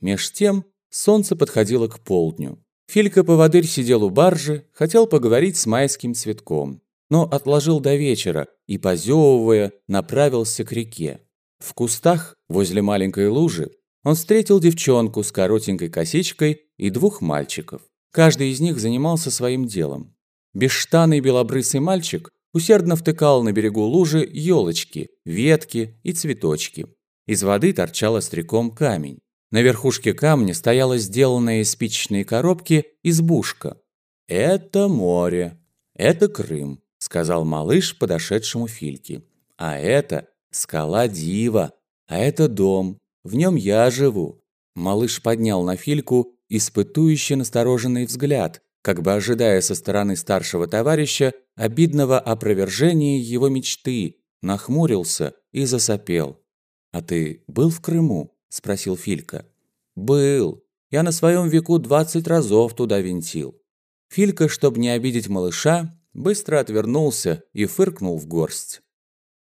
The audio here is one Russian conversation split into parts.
Меж тем солнце подходило к полдню. Филька-поводырь сидел у баржи, хотел поговорить с майским цветком, но отложил до вечера и, позевывая, направился к реке. В кустах, возле маленькой лужи, он встретил девчонку с коротенькой косичкой и двух мальчиков. Каждый из них занимался своим делом. Бесштанный белобрысый мальчик усердно втыкал на берегу лужи елочки, ветки и цветочки. Из воды торчал остряком камень. На верхушке камня стояла сделанная из спичечной коробки избушка. «Это море, это Крым», — сказал малыш подошедшему Фильке. «А это скала Дива, а это дом, в нем я живу». Малыш поднял на Фильку испытующий настороженный взгляд, как бы ожидая со стороны старшего товарища обидного опровержения его мечты, нахмурился и засопел. «А ты был в Крыму?» – спросил Филька. «Был. Я на своем веку двадцать разов туда винтил». Филька, чтобы не обидеть малыша, быстро отвернулся и фыркнул в горсть.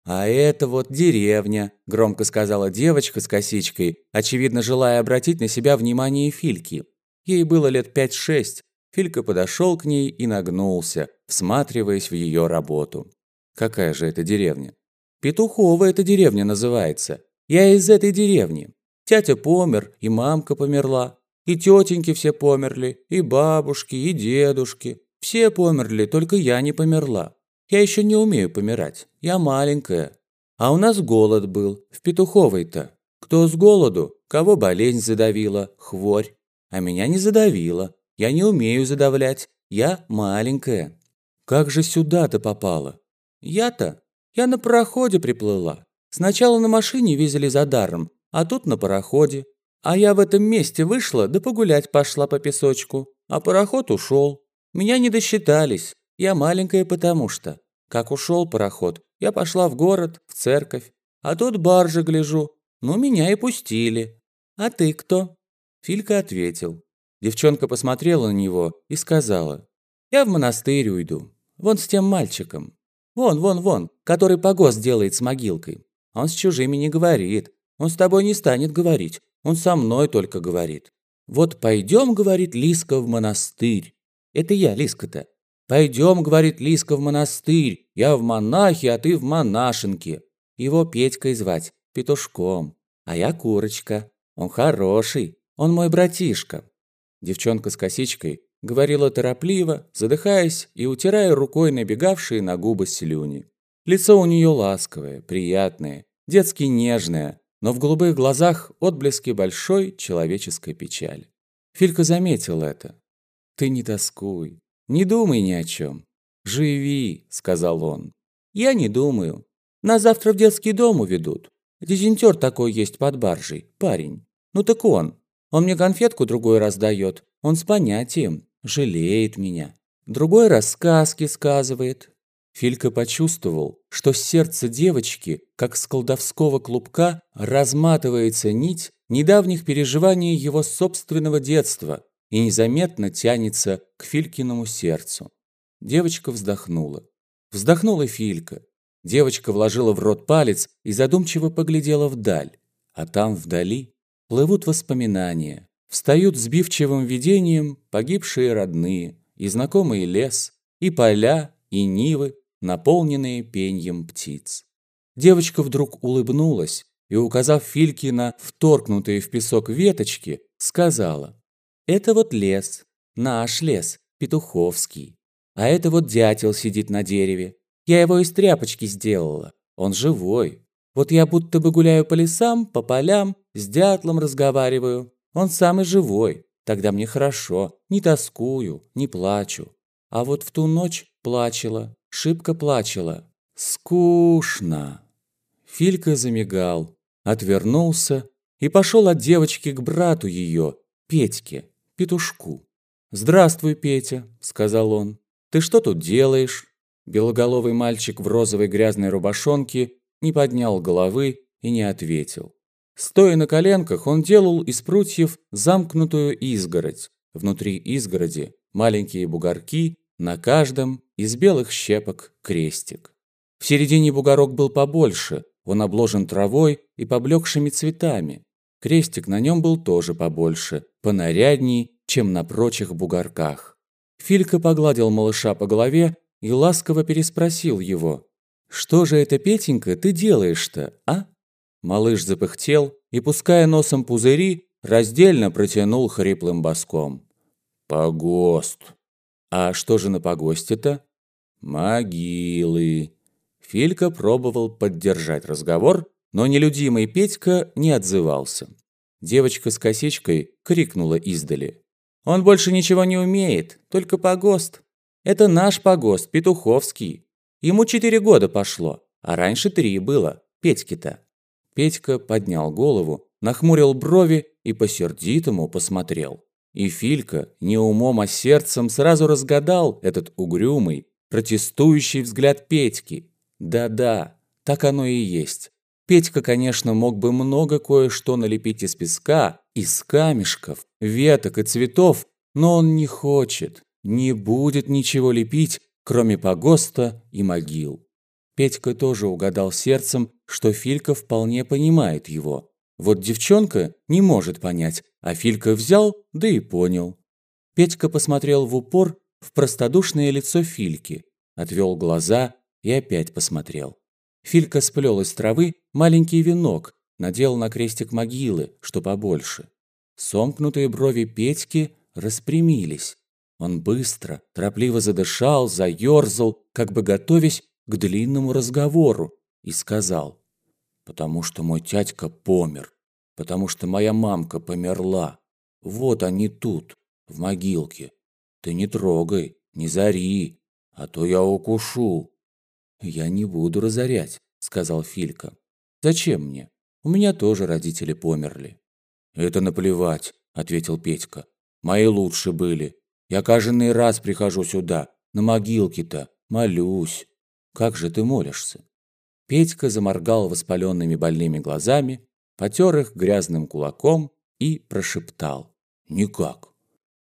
«А это вот деревня», – громко сказала девочка с косичкой, очевидно желая обратить на себя внимание Фильки. Ей было лет пять-шесть. Филька подошел к ней и нагнулся, всматриваясь в ее работу. «Какая же это деревня?» «Петухова эта деревня называется. Я из этой деревни. Тятя помер, и мамка померла. И тетеньки все померли, и бабушки, и дедушки. Все померли, только я не померла. Я еще не умею помирать. Я маленькая. А у нас голод был, в Петуховой-то. Кто с голоду, кого болезнь задавила, хворь. А меня не задавила. Я не умею задавлять. Я маленькая. Как же сюда-то попала? Я-то? Я на пароходе приплыла. Сначала на машине везли за даром, а тут на пароходе. А я в этом месте вышла, да погулять пошла по песочку. А пароход ушел. Меня не досчитались. Я маленькая потому что. Как ушел пароход, я пошла в город, в церковь. А тут баржа гляжу. Ну, меня и пустили. А ты кто? Филька ответил. Девчонка посмотрела на него и сказала. Я в монастырь уйду. Вон с тем мальчиком. Вон, вон, вон, который погост делает с могилкой. Он с чужими не говорит. Он с тобой не станет говорить. Он со мной только говорит. Вот пойдем, говорит Лиска, в монастырь. Это я, Лиска-то. Пойдем, говорит Лиска, в монастырь. Я в монахе, а ты в монашенке. Его Петькой звать, петушком. А я курочка. Он хороший. Он мой братишка. Девчонка с косичкой говорила торопливо, задыхаясь и утирая рукой набегавшие на губы слюни. Лицо у нее ласковое, приятное, детски нежное, но в голубых глазах отблески большой человеческой печали. Филька заметил это. «Ты не тоскуй, не думай ни о чем. Живи», — сказал он. «Я не думаю. Нас завтра в детский дом уведут. Дезинтер такой есть под баржей, парень. Ну так он. Он мне конфетку другой раз дает. Он с понятием. Жалеет меня. Другой раз сказки сказывает. Филька почувствовал, что с сердца девочки, как с колдовского клубка, разматывается нить недавних переживаний его собственного детства и незаметно тянется к Филькиному сердцу. Девочка вздохнула. Вздохнула Филька. Девочка вложила в рот палец и задумчиво поглядела вдаль. А там вдали плывут воспоминания. Встают сбивчивым видением погибшие родные, и знакомый лес, и поля, и нивы, наполненные пеньем птиц. Девочка вдруг улыбнулась и, указав Фильке на вторгнутые в песок веточки, сказала, «Это вот лес, наш лес, петуховский. А это вот дятел сидит на дереве. Я его из тряпочки сделала. Он живой. Вот я будто бы гуляю по лесам, по полям, с дятлом разговариваю. Он самый живой. Тогда мне хорошо. Не тоскую, не плачу. А вот в ту ночь плачела, шибко плачела. Скучно. Филька замигал, отвернулся и пошел от девочки к брату ее, Петьке, петушку. «Здравствуй, Петя», — сказал он. «Ты что тут делаешь?» Белоголовый мальчик в розовой грязной рубашонке не поднял головы и не ответил. Стоя на коленках, он делал из прутьев замкнутую изгородь. Внутри изгороди маленькие бугорки, на каждом из белых щепок крестик. В середине бугорок был побольше, он обложен травой и поблекшими цветами. Крестик на нем был тоже побольше, понарядней, чем на прочих бугорках. Филька погладил малыша по голове и ласково переспросил его. «Что же это, Петенька, ты делаешь-то, а?» Малыш запыхтел и, пуская носом пузыри, раздельно протянул хриплым боском. «Погост». «А что же на погосте-то?» «Могилы». Филька пробовал поддержать разговор, но нелюдимый Петька не отзывался. Девочка с косичкой крикнула издали. «Он больше ничего не умеет, только погост. Это наш погост, Петуховский. Ему четыре года пошло, а раньше три было, Петьки-то». Петька поднял голову, нахмурил брови и по-сердитому посмотрел. И Филька, не умом, а сердцем, сразу разгадал этот угрюмый, протестующий взгляд Петьки. Да-да, так оно и есть. Петька, конечно, мог бы много кое-что налепить из песка, из камешков, веток и цветов, но он не хочет, не будет ничего лепить, кроме погоста и могил. Петька тоже угадал сердцем, что Филька вполне понимает его. Вот девчонка не может понять, а Филька взял, да и понял. Петька посмотрел в упор в простодушное лицо Фильки, отвел глаза и опять посмотрел. Филька сплел из травы маленький венок, надел на крестик могилы, что побольше. Сомкнутые брови Петьки распрямились. Он быстро, торопливо задышал, заерзал, как бы готовясь к длинному разговору, и сказал, «Потому что мой тятька помер, потому что моя мамка померла. Вот они тут, в могилке. Ты не трогай, не зари, а то я укушу». «Я не буду разорять», — сказал Филька. «Зачем мне? У меня тоже родители померли». «Это наплевать», — ответил Петька. «Мои лучше были. Я каждый раз прихожу сюда, на могилке-то, молюсь. Как же ты молишься?» Петька заморгал воспаленными больными глазами, потер их грязным кулаком и прошептал. «Никак.